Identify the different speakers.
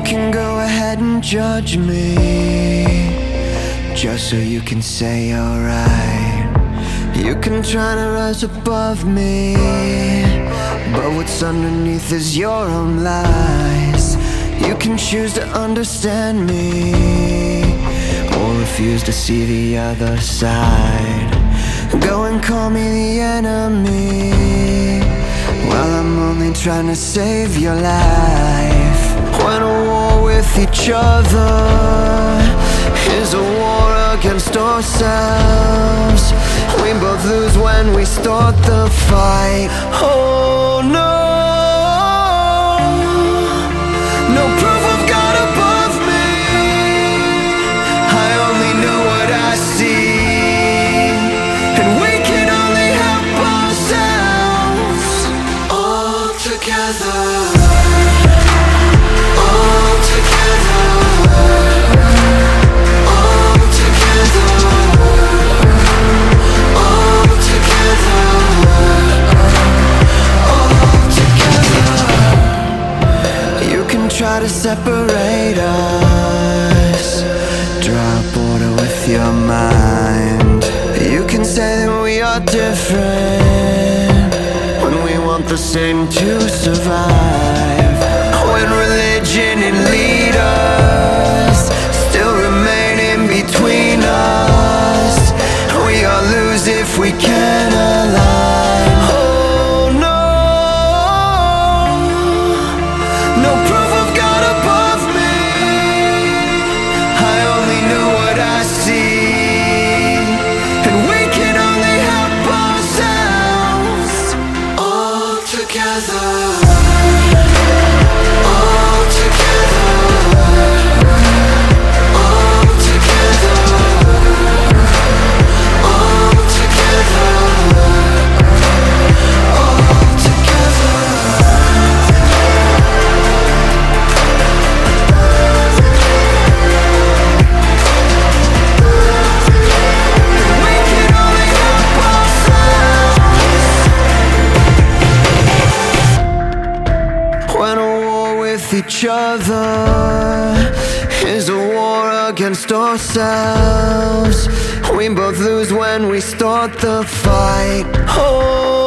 Speaker 1: You can go ahead and judge me Just so you can say alright You can try to rise above me But what's underneath is your own lies. You can choose to understand me Or refuse to see the other side. Go and call me the enemy Well, I'm only trying to save your life with each other. Is a war against ourselves. We both lose when we start the fight. Oh no try to separate us. A border with your mind. You can say that we are different When we want the same to survive. When religion and leaders Still remain in between us. We all lose if we can't with each other is a war against ourselves. We both lose when we start the fight. Oh.